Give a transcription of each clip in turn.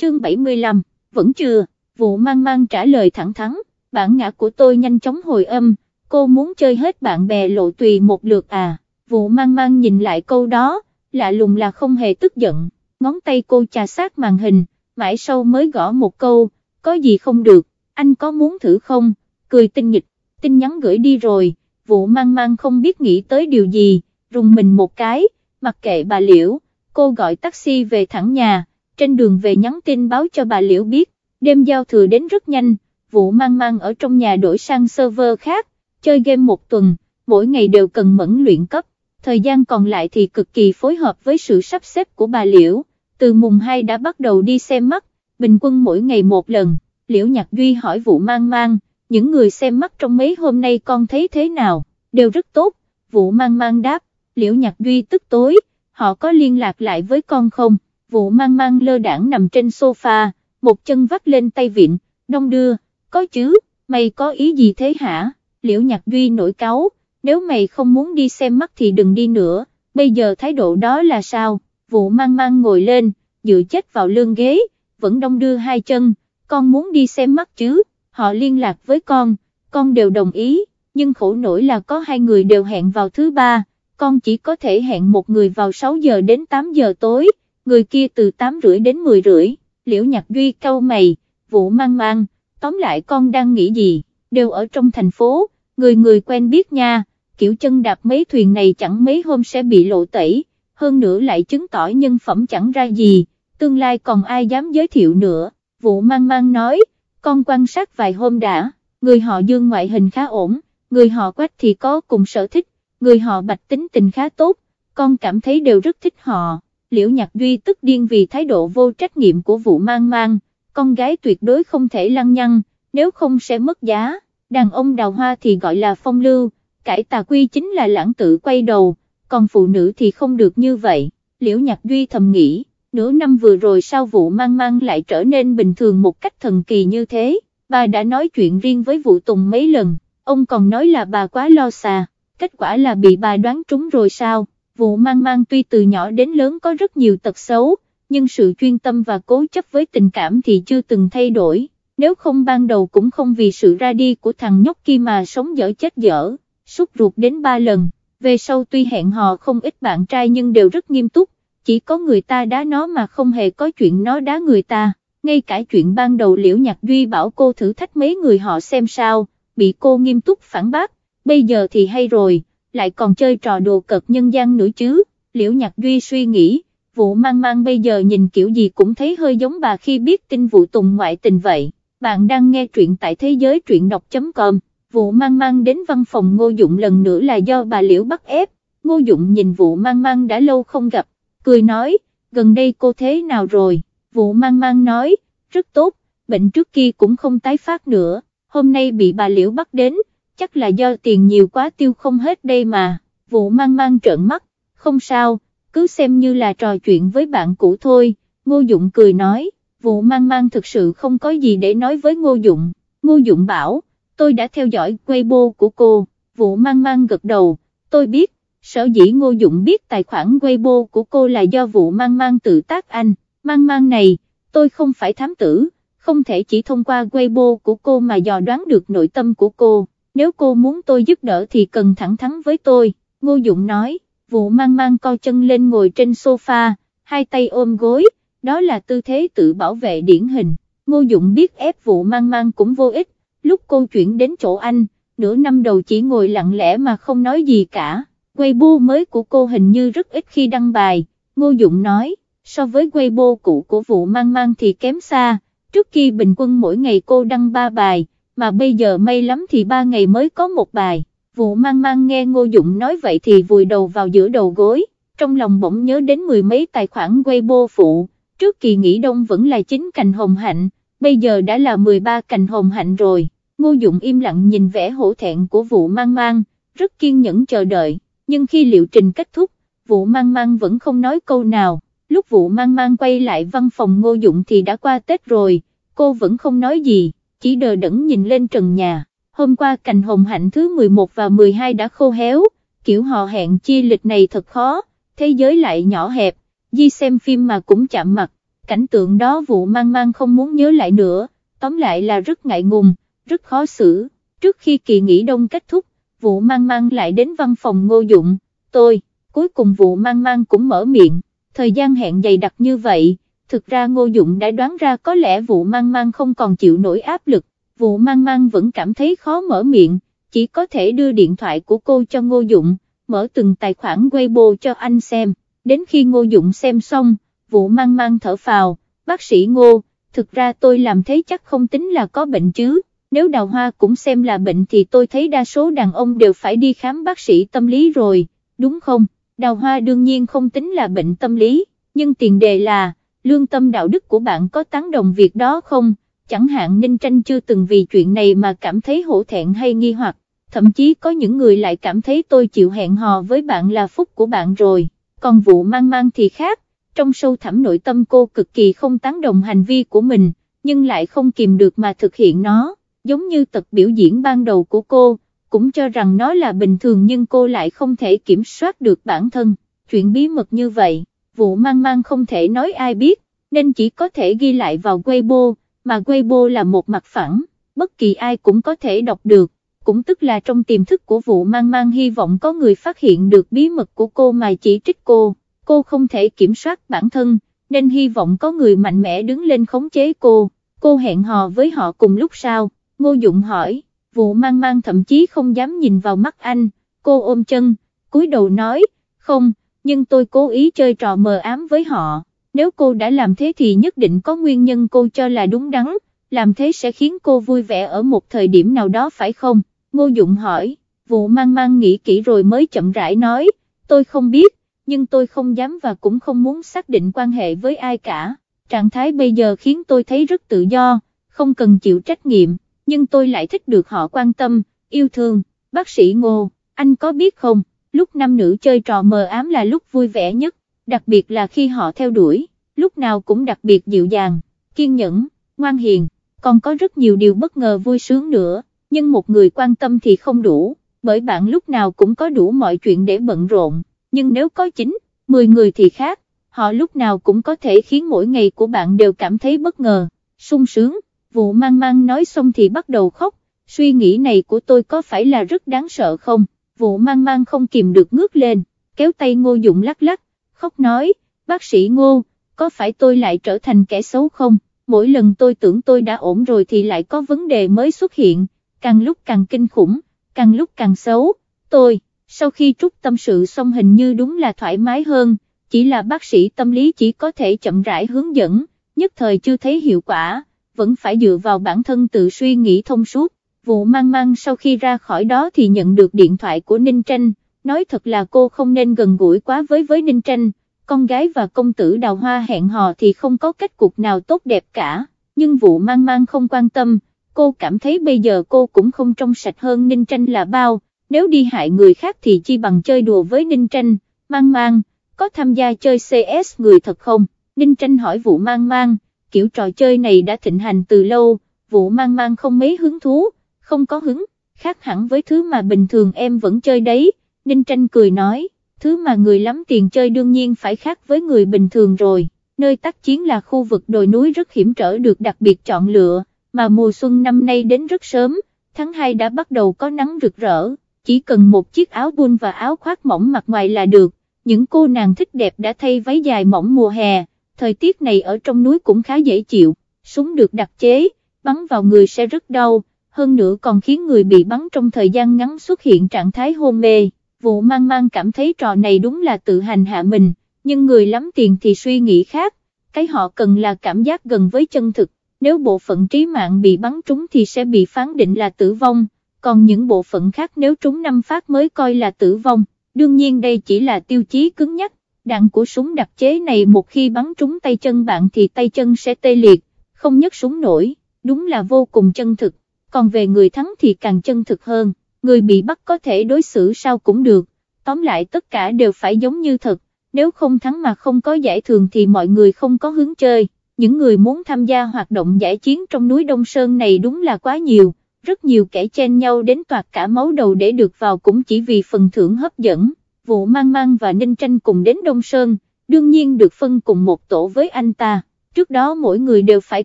chương 75, vẫn chưa, vụ mang mang trả lời thẳng thắn, bản ngã của tôi nhanh chóng hồi âm, cô muốn chơi hết bạn bè lộ tùy một lượt à, vụ mang mang nhìn lại câu đó, lạ lùng là không hề tức giận, ngón tay cô trà sát màn hình, mãi sau mới gõ một câu, có gì không được, anh có muốn thử không, cười tinh nghịch, tin nhắn gửi đi rồi, vụ mang mang không biết nghĩ tới điều gì, rùng mình một cái, mặc kệ bà Liễu, cô gọi taxi về thẳng nhà, trên đường về nhắn tin báo cho bà Liễu biết, đêm giao thừa đến rất nhanh, vụ mang mang ở trong nhà đổi sang server khác, chơi game một tuần, mỗi ngày đều cần mẫn luyện cấp, thời gian còn lại thì cực kỳ phối hợp với sự sắp xếp của bà Liễu, từ mùng 2 đã bắt đầu đi xem mắt, bình quân mỗi ngày một lần, Liễu Nhạc Duy hỏi vụ mang mang, những người xem mắt trong mấy hôm nay con thấy thế nào, đều rất tốt, vụ mang mang đáp, Liễu Nhạc Duy tức tối, họ có liên lạc lại với con không, vụ mang mang lơ đảng nằm trên sofa, một chân vắt lên tay vịn, đông đưa, có chứ, mày có ý gì thế hả, Liễu Nhạc Duy nổi cáu, nếu mày không muốn đi xem mắt thì đừng đi nữa, bây giờ thái độ đó là sao, vụ mang mang ngồi lên, dựa chết vào lưng ghế, vẫn đông đưa hai chân, con muốn đi xem mắt chứ, họ liên lạc với con, con đều đồng ý, nhưng khổ nổi là có hai người đều hẹn vào thứ ba, con chỉ có thể hẹn một người vào 6 giờ đến 8 giờ tối, người kia từ 8 rưỡi đến 10 rưỡi, liễu nhạc duy câu mày, vụ mang mang, tóm lại con đang nghĩ gì, đều ở trong thành phố, người người quen biết nha, kiểu chân đạp mấy thuyền này chẳng mấy hôm sẽ bị lộ tẩy, hơn nữa lại chứng tỏ nhân phẩm chẳng ra gì, tương lai còn ai dám giới thiệu nữa, vụ mang mang nói, con quan sát vài hôm đã, người họ dương ngoại hình khá ổn, người họ quách thì có cùng sở thích, người họ bạch tính tình khá tốt, con cảm thấy đều rất thích họ, liễu nhạc duy tức điên vì thái độ vô trách nhiệm của vụ mang mang, con gái tuyệt đối không thể lăng nhăng, nếu không sẽ mất giá, đàn ông đào hoa thì gọi là phong lưu, cải tà quy chính là lãng tự quay đầu, còn phụ nữ thì không được như vậy, liễu nhạc duy thầm nghĩ, nửa năm vừa rồi sao vụ mang mang lại trở nên bình thường một cách thần kỳ như thế, bà đã nói chuyện riêng với vụ tùng mấy lần, ông còn nói là bà quá lo xà, kết quả là bị bà đoán trúng rồi sao, vụ mang mang tuy từ nhỏ đến lớn có rất nhiều tật xấu, nhưng sự chuyên tâm và cố chấp với tình cảm thì chưa từng thay đổi, nếu không ban đầu cũng không vì sự ra đi của thằng nhóc kia mà sống dở chết dở, sút ruột đến ba lần, về sau tuy hẹn hò không ít bạn trai nhưng đều rất nghiêm túc, chỉ có người ta đá nó mà không hề có chuyện nó đá người ta, ngay cả chuyện ban đầu liễu nhạc duy bảo cô thử thách mấy người họ xem sao, bị cô nghiêm túc phản bác, bây giờ thì hay rồi, lại còn chơi trò đồ cợt nhân gian nữa chứ, liễu nhạc duy suy nghĩ, vụ mang mang bây giờ nhìn kiểu gì cũng thấy hơi giống bà khi biết tin vụ tùng ngoại tình vậy, bạn đang nghe truyện tại thế giới truyện đọc.com, vụ mang mang đến văn phòng ngô dụng lần nữa là do bà liễu bắt ép, ngô dụng nhìn vụ mang mang đã lâu không gặp, cười nói, gần đây cô thế nào rồi, vụ mang mang nói, rất tốt, bệnh trước kia cũng không tái phát nữa, hôm nay bị bà liễu bắt đến, chắc là do tiền nhiều quá tiêu không hết đây mà, vụ mang mang trợn mắt, không sao, cứ xem như là trò chuyện với bạn cũ thôi, ngô dụng cười nói, vụ mang mang thực sự không có gì để nói với ngô dụng, ngô dụng bảo, tôi đã theo dõi Weibo của cô, vụ mang mang gật đầu, tôi biết, sở dĩ ngô dụng biết tài khoản Weibo của cô là do vụ mang mang tự tác anh, mang mang này, tôi không phải thám tử, không thể chỉ thông qua Weibo của cô mà dò đoán được nội tâm của cô, nếu cô muốn tôi giúp đỡ thì cần thẳng thắn với tôi, ngô dụng nói, vụ mang mang co chân lên ngồi trên sofa, hai tay ôm gối, đó là tư thế tự bảo vệ điển hình, ngô dụng biết ép vụ mang mang cũng vô ích, lúc cô chuyển đến chỗ anh, nửa năm đầu chỉ ngồi lặng lẽ mà không nói gì cả. Weibo mới của cô hình như rất ít khi đăng bài, Ngô Dụng nói, so với Weibo cũ của vụ mang mang thì kém xa, trước khi bình quân mỗi ngày cô đăng 3 bài, mà bây giờ may lắm thì ba ngày mới có một bài, vụ mang mang nghe Ngô Dụng nói vậy thì vùi đầu vào giữa đầu gối, trong lòng bỗng nhớ đến mười mấy tài khoản Weibo phụ, trước kỳ nghỉ đông vẫn là chín cành hồng hạnh, bây giờ đã là 13 cành hồng hạnh rồi, Ngô Dụng im lặng nhìn vẻ hổ thẹn của vụ mang mang, rất kiên nhẫn chờ đợi. Nhưng khi liệu trình kết thúc, vụ mang mang vẫn không nói câu nào, lúc vụ mang mang quay lại văn phòng ngô dụng thì đã qua Tết rồi, cô vẫn không nói gì, chỉ đờ đẫn nhìn lên trần nhà, hôm qua cành hồng hạnh thứ 11 và 12 đã khô héo, kiểu họ hẹn chia lịch này thật khó, thế giới lại nhỏ hẹp, di xem phim mà cũng chạm mặt, cảnh tượng đó vụ mang mang không muốn nhớ lại nữa, tóm lại là rất ngại ngùng, rất khó xử, trước khi kỳ nghỉ đông kết thúc, vụ mang mang lại đến văn phòng ngô dụng, tôi, cuối cùng vụ mang mang cũng mở miệng, thời gian hẹn dày đặc như vậy, thực ra ngô dụng đã đoán ra có lẽ vụ mang mang không còn chịu nổi áp lực, vụ mang mang vẫn cảm thấy khó mở miệng, chỉ có thể đưa điện thoại của cô cho ngô dụng, mở từng tài khoản Weibo cho anh xem, đến khi ngô dụng xem xong, vụ mang mang thở phào, bác sĩ ngô, thực ra tôi làm thế chắc không tính là có bệnh chứ, nếu đào hoa cũng xem là bệnh thì tôi thấy đa số đàn ông đều phải đi khám bác sĩ tâm lý rồi, đúng không, đào hoa đương nhiên không tính là bệnh tâm lý, nhưng tiền đề là, lương tâm đạo đức của bạn có tán đồng việc đó không, chẳng hạn Ninh Tranh chưa từng vì chuyện này mà cảm thấy hổ thẹn hay nghi hoặc, thậm chí có những người lại cảm thấy tôi chịu hẹn hò với bạn là phúc của bạn rồi, còn vụ mang mang thì khác, trong sâu thẳm nội tâm cô cực kỳ không tán đồng hành vi của mình, nhưng lại không kìm được mà thực hiện nó, giống như tật biểu diễn ban đầu của cô, cũng cho rằng nó là bình thường nhưng cô lại không thể kiểm soát được bản thân, chuyện bí mật như vậy, vụ mang mang không thể nói ai biết, nên chỉ có thể ghi lại vào Weibo, mà Weibo là một mặt phẳng, bất kỳ ai cũng có thể đọc được, cũng tức là trong tiềm thức của vụ mang mang hy vọng có người phát hiện được bí mật của cô mà chỉ trích cô, cô không thể kiểm soát bản thân, nên hy vọng có người mạnh mẽ đứng lên khống chế cô, cô hẹn hò với họ cùng lúc sau, Ngô Dụng hỏi, vụ mang mang thậm chí không dám nhìn vào mắt anh, cô ôm chân, cúi đầu nói, không, nhưng tôi cố ý chơi trò mờ ám với họ. Nếu cô đã làm thế thì nhất định có nguyên nhân cô cho là đúng đắn, làm thế sẽ khiến cô vui vẻ ở một thời điểm nào đó phải không? Ngô Dụng hỏi, vụ mang mang nghĩ kỹ rồi mới chậm rãi nói, tôi không biết, nhưng tôi không dám và cũng không muốn xác định quan hệ với ai cả, trạng thái bây giờ khiến tôi thấy rất tự do, không cần chịu trách nhiệm, nhưng tôi lại thích được họ quan tâm, yêu thương, bác sĩ Ngô, anh có biết không, lúc nam nữ chơi trò mờ ám là lúc vui vẻ nhất, đặc biệt là khi họ theo đuổi, lúc nào cũng đặc biệt dịu dàng, kiên nhẫn, ngoan hiền, còn có rất nhiều điều bất ngờ vui sướng nữa, nhưng một người quan tâm thì không đủ, bởi bạn lúc nào cũng có đủ mọi chuyện để bận rộn, nhưng nếu có 9, 10 người thì khác, họ lúc nào cũng có thể khiến mỗi ngày của bạn đều cảm thấy bất ngờ, sung sướng, vụ mang mang nói xong thì bắt đầu khóc, suy nghĩ này của tôi có phải là rất đáng sợ không, vụ mang mang không kìm được ngước lên, kéo tay ngô dụng lắc lắc, khóc nói, bác sĩ ngô, có phải tôi lại trở thành kẻ xấu không, mỗi lần tôi tưởng tôi đã ổn rồi thì lại có vấn đề mới xuất hiện, càng lúc càng kinh khủng, càng lúc càng xấu, tôi, sau khi trút tâm sự xong hình như đúng là thoải mái hơn, chỉ là bác sĩ tâm lý chỉ có thể chậm rãi hướng dẫn, nhất thời chưa thấy hiệu quả, vẫn phải dựa vào bản thân tự suy nghĩ thông suốt. Vụ mang mang sau khi ra khỏi đó thì nhận được điện thoại của Ninh Tranh, nói thật là cô không nên gần gũi quá với với Ninh Tranh, con gái và công tử đào hoa hẹn hò thì không có kết cục nào tốt đẹp cả, nhưng vụ mang mang không quan tâm, cô cảm thấy bây giờ cô cũng không trong sạch hơn Ninh Tranh là bao, nếu đi hại người khác thì chi bằng chơi đùa với Ninh Tranh, mang mang, có tham gia chơi CS người thật không, Ninh Tranh hỏi vụ mang mang, kiểu trò chơi này đã thịnh hành từ lâu, vụ mang mang không mấy hứng thú, không có hứng, khác hẳn với thứ mà bình thường em vẫn chơi đấy Ninh Tranh cười nói, thứ mà người lắm tiền chơi đương nhiên phải khác với người bình thường rồi, nơi tác chiến là khu vực đồi núi rất hiểm trở được đặc biệt chọn lựa, mà mùa xuân năm nay đến rất sớm, tháng 2 đã bắt đầu có nắng rực rỡ, chỉ cần một chiếc áo bun và áo khoác mỏng mặc ngoài là được, những cô nàng thích đẹp đã thay váy dài mỏng mùa hè, thời tiết này ở trong núi cũng khá dễ chịu, súng được đặc chế, bắn vào người sẽ rất đau, hơn nữa còn khiến người bị bắn trong thời gian ngắn xuất hiện trạng thái hôn mê. Vụ mang mang cảm thấy trò này đúng là tự hành hạ mình, nhưng người lắm tiền thì suy nghĩ khác, cái họ cần là cảm giác gần với chân thực, nếu bộ phận trí mạng bị bắn trúng thì sẽ bị phán định là tử vong, còn những bộ phận khác nếu trúng năm phát mới coi là tử vong, đương nhiên đây chỉ là tiêu chí cứng nhắc, đạn của súng đặc chế này một khi bắn trúng tay chân bạn thì tay chân sẽ tê liệt, không nhấc súng nổi, đúng là vô cùng chân thực, còn về người thắng thì càng chân thực hơn người bị bắt có thể đối xử sao cũng được, tóm lại tất cả đều phải giống như thật, nếu không thắng mà không có giải thưởng thì mọi người không có hướng chơi, những người muốn tham gia hoạt động giải chiến trong núi Đông Sơn này đúng là quá nhiều, rất nhiều kẻ chen nhau đến toạt cả máu đầu để được vào cũng chỉ vì phần thưởng hấp dẫn, vụ mang mang và ninh tranh cùng đến Đông Sơn, đương nhiên được phân cùng một tổ với anh ta, trước đó mỗi người đều phải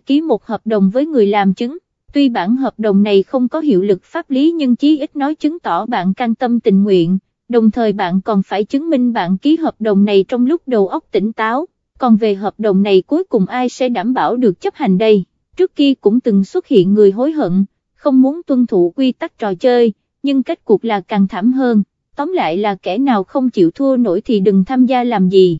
ký một hợp đồng với người làm chứng, tuy bản hợp đồng này không có hiệu lực pháp lý nhưng chí ít nói chứng tỏ bạn can tâm tình nguyện, đồng thời bạn còn phải chứng minh bạn ký hợp đồng này trong lúc đầu óc tỉnh táo, còn về hợp đồng này cuối cùng ai sẽ đảm bảo được chấp hành đây, trước kia cũng từng xuất hiện người hối hận, không muốn tuân thủ quy tắc trò chơi, nhưng kết cuộc là càng thảm hơn, tóm lại là kẻ nào không chịu thua nổi thì đừng tham gia làm gì.